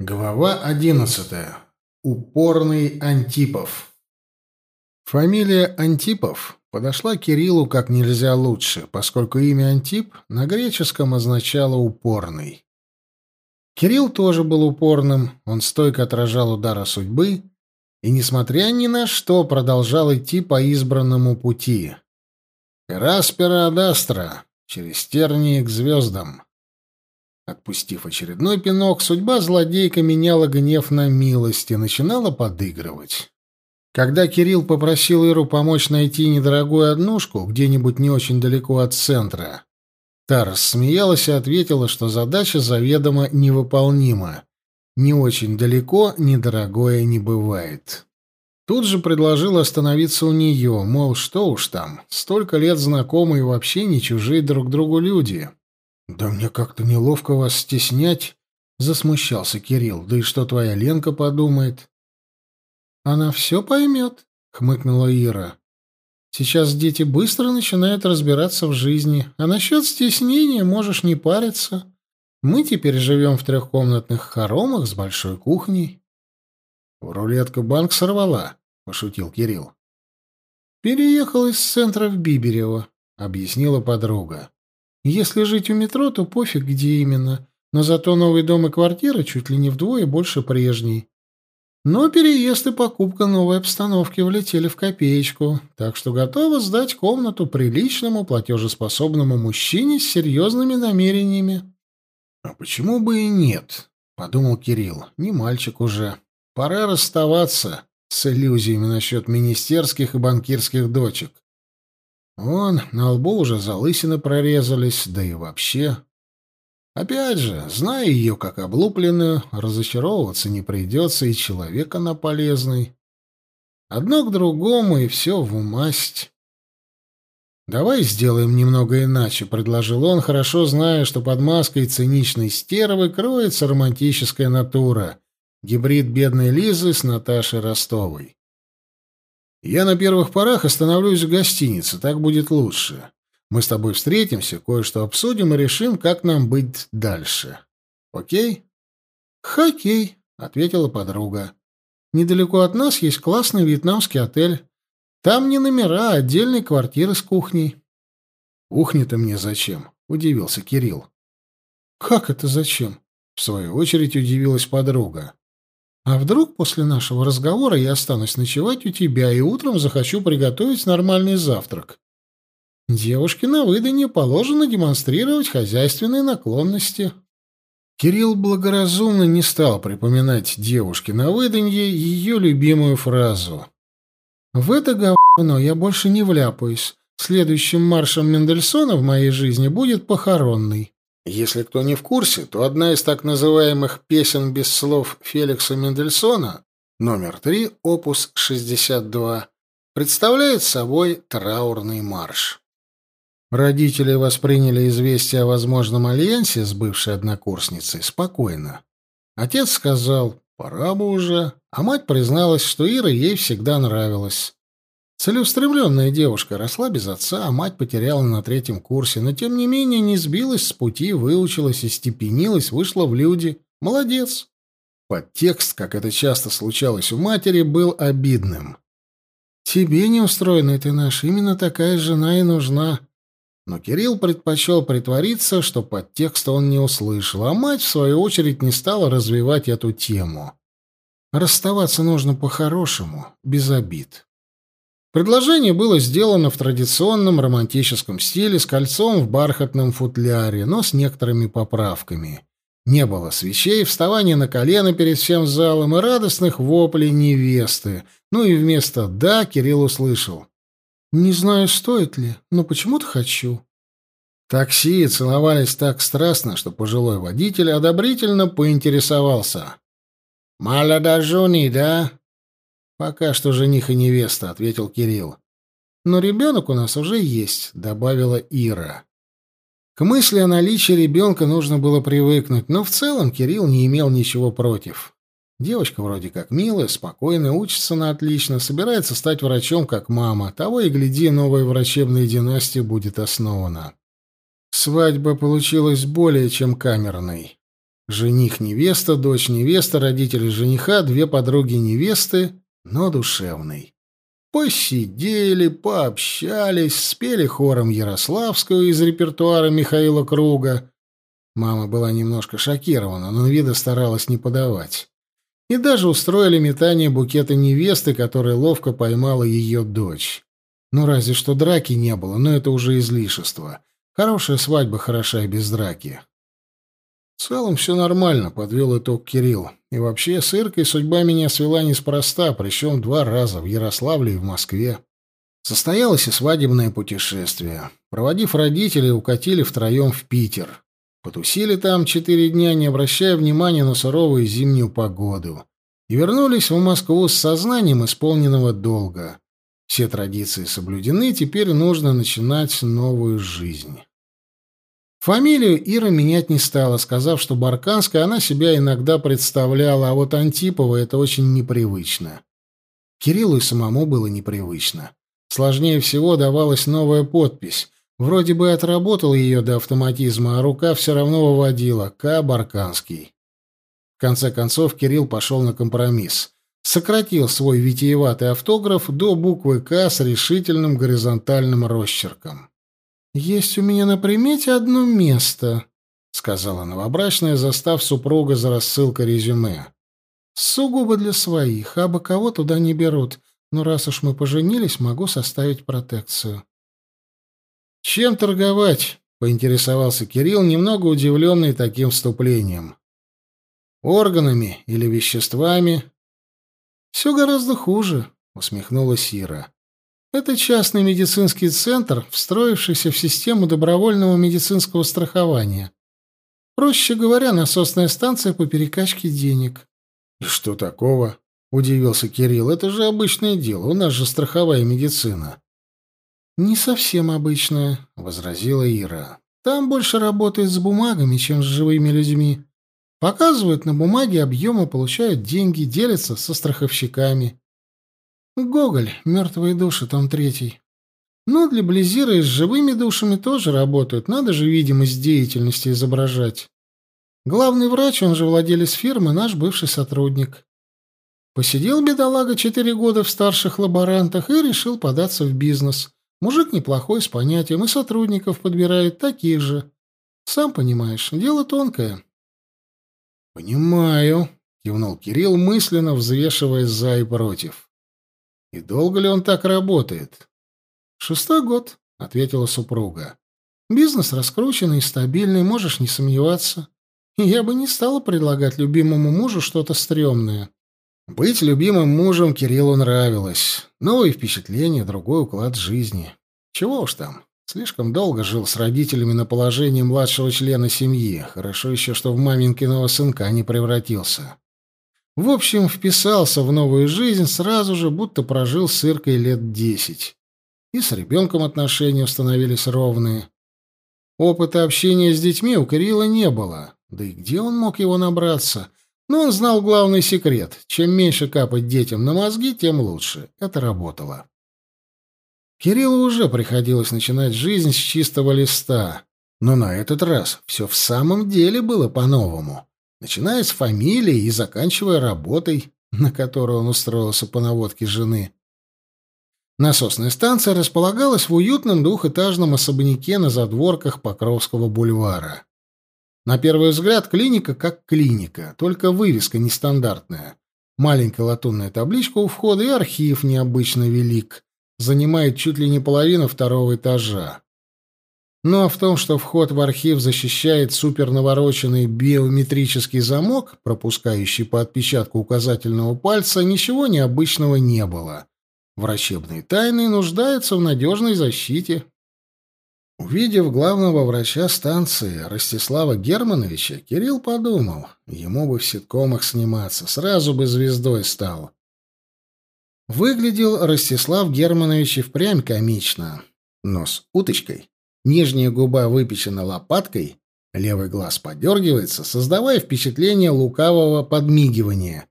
Глава одиннадцатая. Упорный Антипов. Фамилия Антипов подошла Кириллу как нельзя лучше, поскольку имя Антип на греческом означало «упорный». Кирилл тоже был упорным, он стойко отражал удары судьбы и, несмотря ни на что, продолжал идти по избранному пути. «Пераспера адастра» через тернии к звездам. Отпустив очередной пинок, судьба злодейка меняла гнев на милость и начинала подыгрывать. Когда Кирилл попросил Иру помочь найти недорогую однушку где-нибудь не очень далеко от центра, та рассмеялась и ответила, что задача заведомо невыполнима. Не очень далеко недорогое не бывает. Тут же предложил остановиться у нее, мол, что уж там, столько лет знакомы и вообще не чужие друг другу люди. «Да мне как-то неловко вас стеснять», — засмущался Кирилл. «Да и что твоя Ленка подумает?» «Она все поймет», — хмыкнула Ира. «Сейчас дети быстро начинают разбираться в жизни, а насчет стеснения можешь не париться. Мы теперь живем в трехкомнатных хоромах с большой кухней». «Рулетка банк сорвала», — пошутил Кирилл. «Переехал из центра в Биберево», — объяснила подруга. Если жить у метро, то пофиг, где именно, но зато новый дом и квартира чуть ли не вдвое больше прежней. Но переезд и покупка новой обстановки влетели в копеечку, так что готова сдать комнату приличному платежеспособному мужчине с серьезными намерениями. — А почему бы и нет? — подумал Кирилл. — Не мальчик уже. Пора расставаться с иллюзиями насчет министерских и банкирских дочек. Вон, на лбу уже залысины прорезались, да и вообще. Опять же, зная ее как облупленную, разочаровываться не придется, и человек она полезный. Одно к другому, и все в умасть. «Давай сделаем немного иначе», — предложил он, хорошо зная, что под маской циничной стервы кроется романтическая натура, гибрид бедной Лизы с Наташей Ростовой. Я на первых порах остановлюсь в гостинице, так будет лучше. Мы с тобой встретимся, кое-что обсудим и решим, как нам быть дальше. Окей? Хоккей, ответила подруга. Недалеко от нас есть классный вьетнамский отель. Там не номера, а отдельные квартиры с кухней. Кухня-то мне зачем? удивился Кирилл. Как это зачем? В свою очередь удивилась подруга. А вдруг после нашего разговора я останусь ночевать у тебя и утром захочу приготовить нормальный завтрак? Девушке на выданье положено демонстрировать хозяйственные наклонности. Кирилл благоразумно не стал припоминать девушке на выданье ее любимую фразу. «В это говно я больше не вляпаюсь. Следующим маршем Мендельсона в моей жизни будет похоронный». Если кто не в курсе, то одна из так называемых «песен без слов» Феликса Мендельсона, номер 3, опус 62, представляет собой траурный марш. Родители восприняли известие о возможном альянсе с бывшей однокурсницей спокойно. Отец сказал «пора бы уже», а мать призналась, что Ира ей всегда нравилась. Целеустремленная девушка росла без отца, а мать потеряла на третьем курсе, но тем не менее не сбилась с пути, выучилась и степенилась, вышла в люди. Молодец. Подтекст, как это часто случалось у матери, был обидным. «Тебе, неустроенный ты наш, именно такая жена и нужна». Но Кирилл предпочел притвориться, что подтекста он не услышал, а мать, в свою очередь, не стала развивать эту тему. Расставаться нужно по-хорошему, без обид. Предложение было сделано в традиционном романтическом стиле с кольцом в бархатном футляре, но с некоторыми поправками. Не было свечей, вставания на колено перед всем залом и радостных воплей невесты. Ну и вместо «да» Кирилл услышал. «Не знаю, стоит ли, но почему-то хочу». Такси целовались так страстно, что пожилой водитель одобрительно поинтересовался. «Малодажуни, да?» «Пока что жених и невеста», — ответил Кирилл. «Но ребенок у нас уже есть», — добавила Ира. К мысли о наличии ребенка нужно было привыкнуть, но в целом Кирилл не имел ничего против. Девочка вроде как милая, спокойная, учится на отлично, собирается стать врачом, как мама. Того и гляди, новая врачебная династия будет основана. Свадьба получилась более чем камерной. Жених, невеста, дочь невеста, родители жениха, две подруги невесты, но душевный. Посидели, пообщались, спели хором Ярославскую из репертуара Михаила Круга. Мама была немножко шокирована, но вида старалась не подавать. И даже устроили метание букета невесты, которая ловко поймала ее дочь. Ну, разве что драки не было, но это уже излишество. Хорошая свадьба хороша и без драки. В целом все нормально, подвел итог Кирилл. И вообще, с Иркой судьба меня свела неспроста, причем два раза, в Ярославле и в Москве. Состоялось и свадебное путешествие. Проводив родителей, укатили втроем в Питер. Потусили там четыре дня, не обращая внимания на суровую зимнюю погоду. И вернулись в Москву с сознанием исполненного долга. Все традиции соблюдены, теперь нужно начинать новую жизнь. Фамилию Ира менять не стала, сказав, что Барканской она себя иногда представляла, а вот Антипова это очень непривычно. Кириллу и самому было непривычно. Сложнее всего давалась новая подпись. Вроде бы отработал ее до автоматизма, а рука все равно выводила «К. Барканский». В конце концов Кирилл пошел на компромисс. Сократил свой витиеватый автограф до буквы «К» с решительным горизонтальным росчерком. «Есть у меня на примете одно место», — сказала новобрачная, застав супруга за рассылкой резюме. «Сугубо для своих, а бы кого туда не берут. Но раз уж мы поженились, могу составить протекцию». «Чем торговать?» — поинтересовался Кирилл, немного удивленный таким вступлением. «Органами или веществами?» «Все гораздо хуже», — усмехнулась Ира. Это частный медицинский центр, встроившийся в систему добровольного медицинского страхования. Проще говоря, насосная станция по перекачке денег. «И что такого?» — удивился Кирилл. «Это же обычное дело. У нас же страховая медицина». «Не совсем обычная», — возразила Ира. «Там больше работает с бумагами, чем с живыми людьми. Показывают на бумаге объемы, получают деньги, делятся со страховщиками. Гоголь, «Мертвые души», том третий. Ну, для Близира и с живыми душами тоже работают. Надо же видимость деятельности изображать. Главный врач, он же владелец фирмы, наш бывший сотрудник. Посидел бедолага четыре года в старших лаборантах и решил податься в бизнес. Мужик неплохой, с понятием, и сотрудников подбирает таких же. Сам понимаешь, дело тонкое. «Понимаю», — кивнул Кирилл, мысленно взвешивая за и против. И долго ли он так работает? Шестой год, ответила супруга. Бизнес раскрученный и стабильный, можешь не сомневаться. Я бы не стала предлагать любимому мужу что-то стрёмное. Быть любимым мужем Кириллу нравилось. Новые впечатления, другой уклад жизни. Чего уж там. Слишком долго жил с родителями на положении младшего члена семьи. Хорошо еще, что в маменькиного сынка не превратился. В общем, вписался в новую жизнь сразу же, будто прожил с Иркой лет десять. И с ребенком отношения установились ровные. Опыта общения с детьми у Кирилла не было. Да и где он мог его набраться? Но он знал главный секрет. Чем меньше капать детям на мозги, тем лучше. Это работало. Кириллу уже приходилось начинать жизнь с чистого листа. Но на этот раз все в самом деле было по-новому начиная с фамилии и заканчивая работой, на которую он устроился по наводке жены. Насосная станция располагалась в уютном двухэтажном особняке на задворках Покровского бульвара. На первый взгляд клиника как клиника, только вывеска нестандартная. Маленькая латунная табличка у входа и архив необычно велик, занимает чуть ли не половину второго этажа. Ну а в том, что вход в архив защищает супернавороченный биометрический замок, пропускающий по отпечатку указательного пальца, ничего необычного не было. Врачебные тайны нуждаются в надежной защите. Увидев главного врача станции Ростислава Германовича, Кирилл подумал, ему бы в ситкомах сниматься, сразу бы звездой стал. Выглядел Ростислав Германович и впрямь комично. Нос уточкой, Нижняя губа выпечена лопаткой, левый глаз подергивается, создавая впечатление лукавого подмигивания.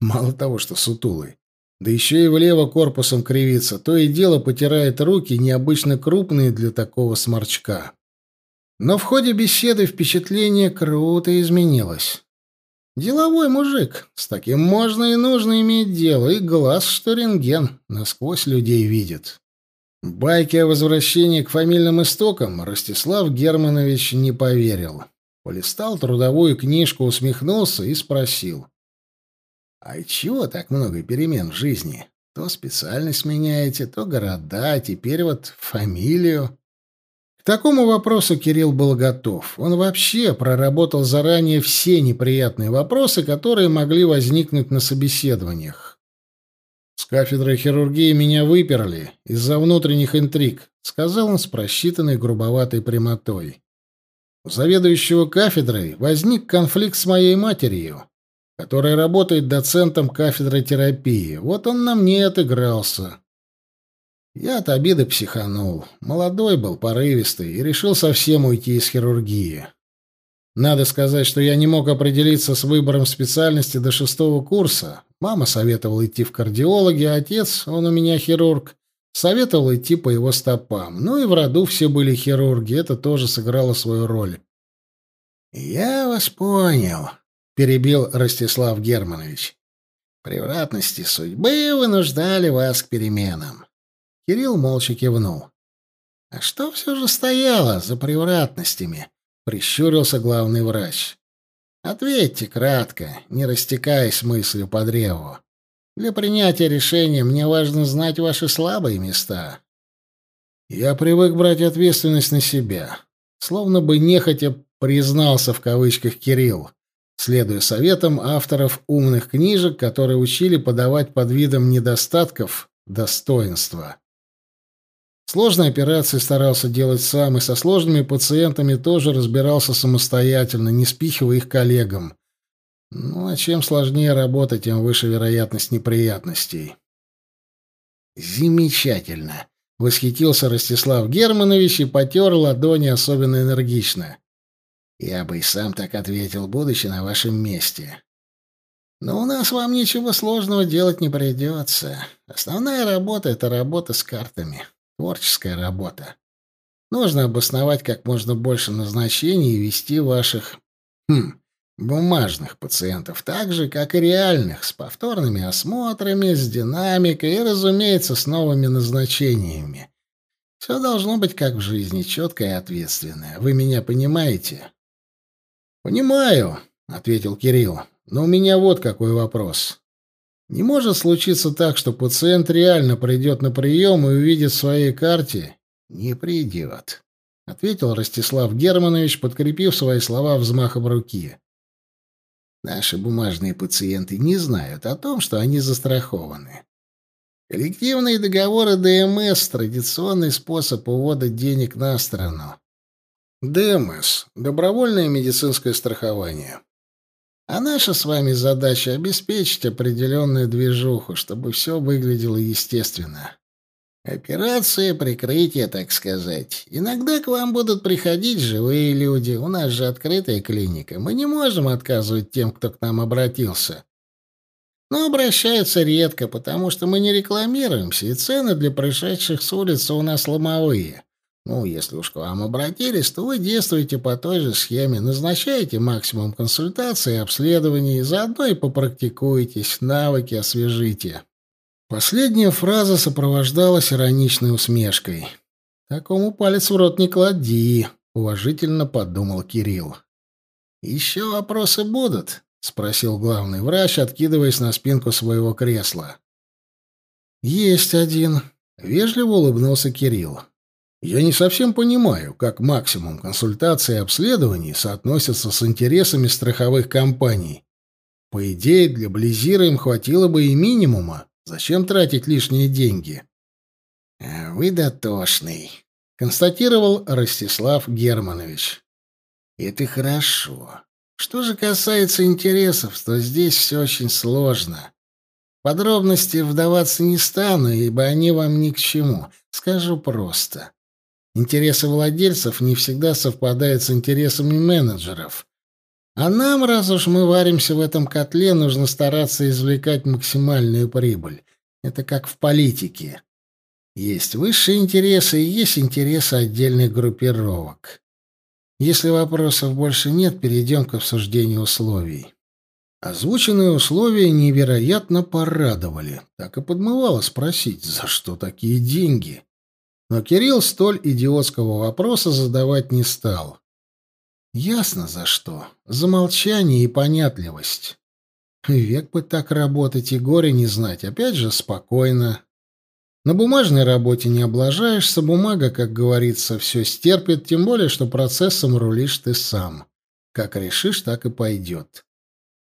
Мало того, что сутулый. Да еще и влево корпусом кривится, то и дело потирает руки, необычно крупные для такого сморчка. Но в ходе беседы впечатление круто изменилось. Деловой мужик, с таким можно и нужно иметь дело, и глаз, что рентген, насквозь людей видит. Байки о возвращении к фамильным истокам Ростислав Германович не поверил. Полистал трудовую книжку, усмехнулся и спросил. «А чего так много перемен в жизни? То специальность меняете, то города, а теперь вот фамилию». К такому вопросу Кирилл был готов. Он вообще проработал заранее все неприятные вопросы, которые могли возникнуть на собеседованиях. «С кафедры хирургии меня выперли из-за внутренних интриг», — сказал он с просчитанной грубоватой прямотой. У заведующего кафедрой возник конфликт с моей матерью, которая работает доцентом кафедры терапии. Вот он на мне отыгрался. Я от обиды психанул. Молодой был, порывистый, и решил совсем уйти из хирургии. Надо сказать, что я не мог определиться с выбором специальности до шестого курса. Мама советовала идти в кардиологи, а отец, он у меня хирург, советовал идти по его стопам. Ну и в роду все были хирурги, это тоже сыграло свою роль. «Я вас понял», — перебил Ростислав Германович. «Превратности судьбы вынуждали вас к переменам. Кирилл молча кивнул. «А что все же стояло за превратностями?» — прищурился главный врач. «Ответьте кратко, не растекаясь мыслью по древу. Для принятия решения мне важно знать ваши слабые места». «Я привык брать ответственность на себя», словно бы нехотя признался в кавычках Кирилл, следуя советам авторов умных книжек, которые учили подавать под видом недостатков достоинства. Сложные операции старался делать сам, и со сложными пациентами тоже разбирался самостоятельно, не спихивая их коллегам. Ну, а чем сложнее работа, тем выше вероятность неприятностей. «Замечательно!» — восхитился Ростислав Германович и потер ладони особенно энергично. «Я бы и сам так ответил, будучи на вашем месте. Но у нас вам ничего сложного делать не придется. Основная работа — это работа с картами. Творческая работа. Нужно обосновать как можно больше назначений и вести ваших... Хм, бумажных пациентов, так же, как и реальных, с повторными осмотрами, с динамикой и, разумеется, с новыми назначениями. Все должно быть как в жизни, четкое и ответственное. Вы меня понимаете? «Понимаю», — ответил Кирилл. «Но у меня вот какой вопрос. Не может случиться так, что пациент реально придет на прием и увидит в своей карте? Не придет, — ответил Ростислав Германович, подкрепив свои слова взмахом руки. Наши бумажные пациенты не знают о том, что они застрахованы. Коллективные договоры ДМС — традиционный способ увода денег на страну. ДМС — добровольное медицинское страхование. А наша с вами задача — обеспечить определенную движуху, чтобы все выглядело естественно. Операция прикрытия, так сказать. Иногда к вам будут приходить живые люди. У нас же открытая клиника. Мы не можем отказывать тем, кто к нам обратился. Но обращаются редко, потому что мы не рекламируемся, и цены для пришедших с улицы у нас ломовые. Ну, если уж к вам обратились, то вы действуете по той же схеме, назначаете максимум консультаций и обследований, заодно и попрактикуйтесь, навыки освежите. Последняя фраза сопровождалась ироничной усмешкой. «Такому палец в рот не клади», — уважительно подумал Кирилл. «Еще вопросы будут?» — спросил главный врач, откидываясь на спинку своего кресла. «Есть один», — вежливо улыбнулся Кирилл. Я не совсем понимаю, как максимум консультаций и обследований соотносятся с интересами страховых компаний. По идее, для Близира им хватило бы и минимума. Зачем тратить лишние деньги? «А «Вы дотошный», — констатировал Ростислав Германович. «Это хорошо. Что же касается интересов, то здесь все очень сложно. Подробности вдаваться не стану, ибо они вам ни к чему. Скажу просто. Интересы владельцев не всегда совпадают с интересами менеджеров. А нам, раз уж мы варимся в этом котле, нужно стараться извлекать максимальную прибыль. Это как в политике. Есть высшие интересы и есть интересы отдельных группировок. Если вопросов больше нет, перейдем к обсуждению условий. Озвученные условия невероятно порадовали. Так и подмывало спросить, за что такие деньги. Но Кирилл столь идиотского вопроса задавать не стал. Ясно за что. За молчание и понятливость. Век бы так работать и горе не знать. Опять же, спокойно. На бумажной работе не облажаешься, бумага, как говорится, все стерпит, тем более, что процессом рулишь ты сам. Как решишь, так и пойдет.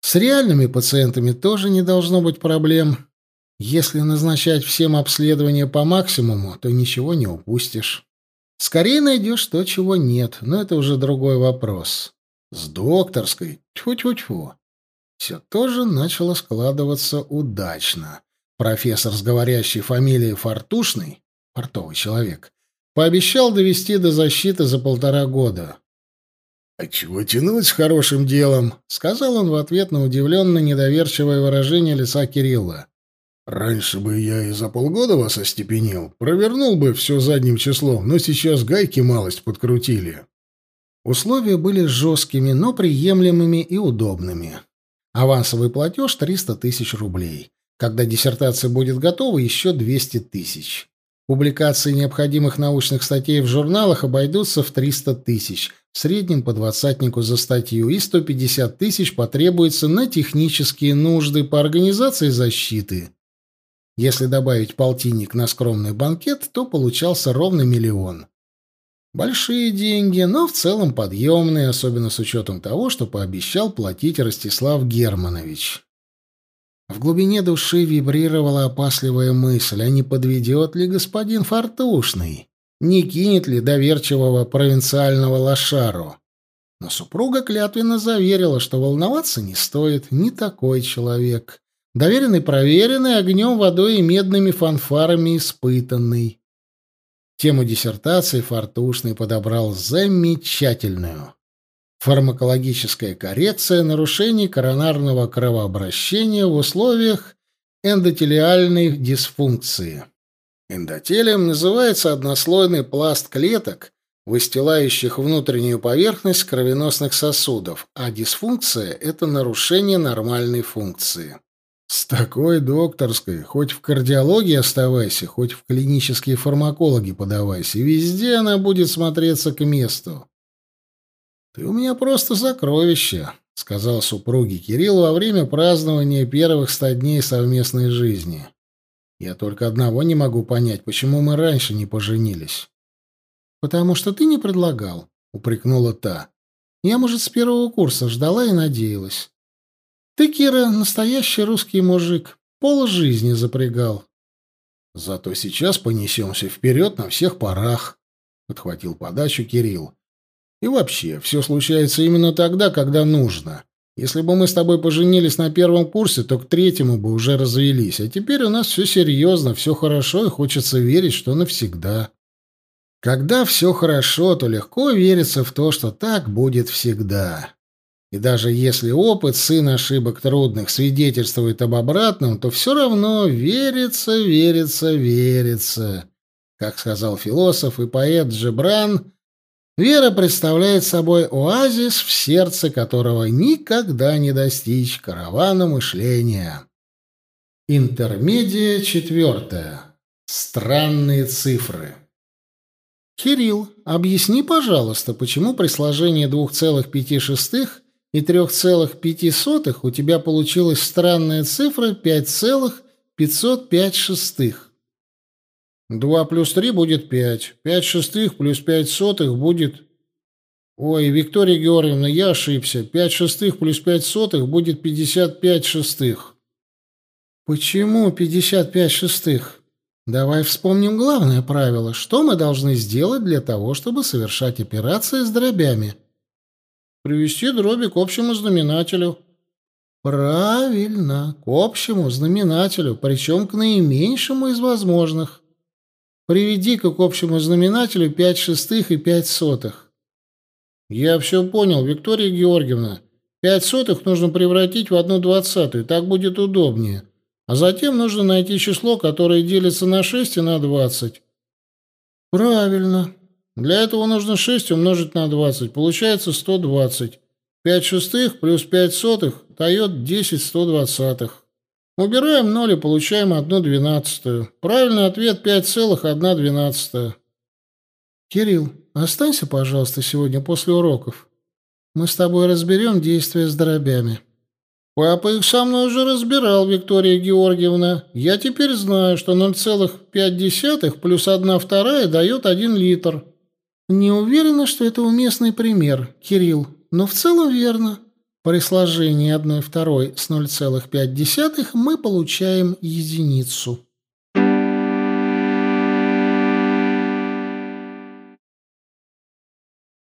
С реальными пациентами тоже не должно быть проблем. Если назначать всем обследование по максимуму, то ничего не упустишь. Скорее найдешь то, чего нет, но это уже другой вопрос. С докторской, тьфу-тьфу-тьфу, все тоже начало складываться удачно. Профессор с говорящей фамилией Фортушный, портовый человек, пообещал довести до защиты за полтора года. «А чего тянуть с хорошим делом?» — сказал он в ответ на удивленно недоверчивое выражение лица Кирилла. Раньше бы я и за полгода вас остепенил, провернул бы все задним числом, но сейчас гайки малость подкрутили. Условия были жесткими, но приемлемыми и удобными. Авансовый платеж — 300 тысяч рублей. Когда диссертация будет готова, еще 200 тысяч. Публикации необходимых научных статей в журналах обойдутся в 300 тысяч, в среднем по двадцатнику за статью, и 150 тысяч потребуется на технические нужды по организации защиты. Если добавить полтинник на скромный банкет, то получался ровно миллион. Большие деньги, но в целом подъемные, особенно с учетом того, что пообещал платить Ростислав Германович. В глубине души вибрировала опасливая мысль, а не подведет ли господин Фартушный, не кинет ли доверчивого провинциального лошару. Но супруга клятвенно заверила, что волноваться не стоит, не такой человек. Доверенный проверенный, огнем, водой и медными фанфарами испытанный. Тему диссертации Фортушный подобрал замечательную. Фармакологическая коррекция нарушений коронарного кровообращения в условиях эндотелиальной дисфункции. Эндотелием называется однослойный пласт клеток, выстилающих внутреннюю поверхность кровеносных сосудов, а дисфункция – это нарушение нормальной функции. С такой докторской, хоть в кардиологии оставайся, хоть в клинические фармакологи подавайся, везде она будет смотреться к месту. «Ты у меня просто сокровище», — сказал супруге Кирилл во время празднования первых ста дней совместной жизни. «Я только одного не могу понять, почему мы раньше не поженились». «Потому что ты не предлагал», — упрекнула та. «Я, может, с первого курса ждала и надеялась. Ты, Кира, настоящий русский мужик. Пол жизни запрягал. Зато сейчас понесемся вперед на всех парах, — подхватил подачу Кирилл. И вообще, все случается именно тогда, когда нужно. Если бы мы с тобой поженились на первом курсе, то к третьему бы уже развелись. А теперь у нас все серьезно, все хорошо, и хочется верить, что навсегда. Когда все хорошо, то легко верится в то, что так будет всегда. И даже если опыт сын ошибок трудных свидетельствует об обратном, то все равно верится, верится, верится. Как сказал философ и поэт Джебран, вера представляет собой оазис, в сердце которого никогда не достичь каравана мышления. Интермедия четвертая. Странные цифры. Кирилл, объясни, пожалуйста, почему при сложении двух целых пяти шестых и трех целых пяти сотых у тебя получилась странная цифра пять целых пятьсот пять шестых. Два плюс три будет пять. Пять шестых плюс пять сотых будет... Ой, Виктория Георгиевна, я ошибся. Пять шестых плюс пять сотых будет пятьдесят пять шестых. Почему пятьдесят пять шестых? Давай вспомним главное правило. Что мы должны сделать для того, чтобы совершать операции с дробями? Привести дроби к общему знаменателю. Правильно, к общему знаменателю, причем к наименьшему из возможных. Приведи-ка к общему знаменателю пять шестых и пять сотых. Я все понял, Виктория Георгиевна. Пять сотых нужно превратить в одну двадцатую, так будет удобнее. А затем нужно найти число, которое делится на шесть и на двадцать. Правильно. Для этого нужно 6 умножить на 20. Получается 120. 5 шестых плюс 5 сотых дает 10 120. Убираем 0 и получаем 1 двенадцатую. Правильный ответ 5,1 двенадцатая. Кирилл, останься, пожалуйста, сегодня после уроков. Мы с тобой разберем действия с дробями. Папа их со мной уже разбирал, Виктория Георгиевна. Я теперь знаю, что 0,5 плюс 1 вторая дает 1 литр. Не уверена, что это уместный пример, Кирилл, но в целом верно. При сложении 1 второй с 0,5 мы получаем единицу.